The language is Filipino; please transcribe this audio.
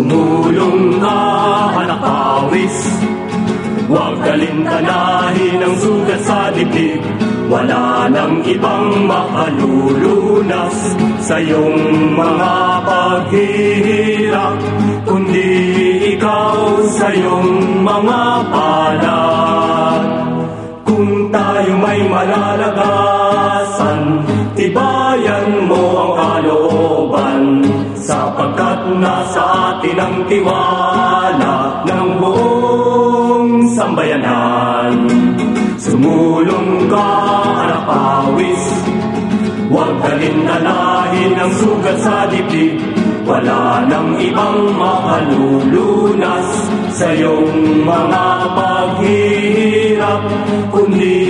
Sumulong ka, anak pawis Huwag kalintanahin ang sugat sa dibdib. Wala nang ibang makalulunas Sa iyong mga paghihirap Kundi ikaw sa iyong mga palad Kung tayo may malalagasan Tibayan mo Sapagkat nasa atin ang tiwala Ng buong sambayanan. Sumulong ka, anak pawis Huwag kalintanahin ang sugat sa dibdib. Wala nang ibang makalulunas Sa iyong mga paghihirap Kundi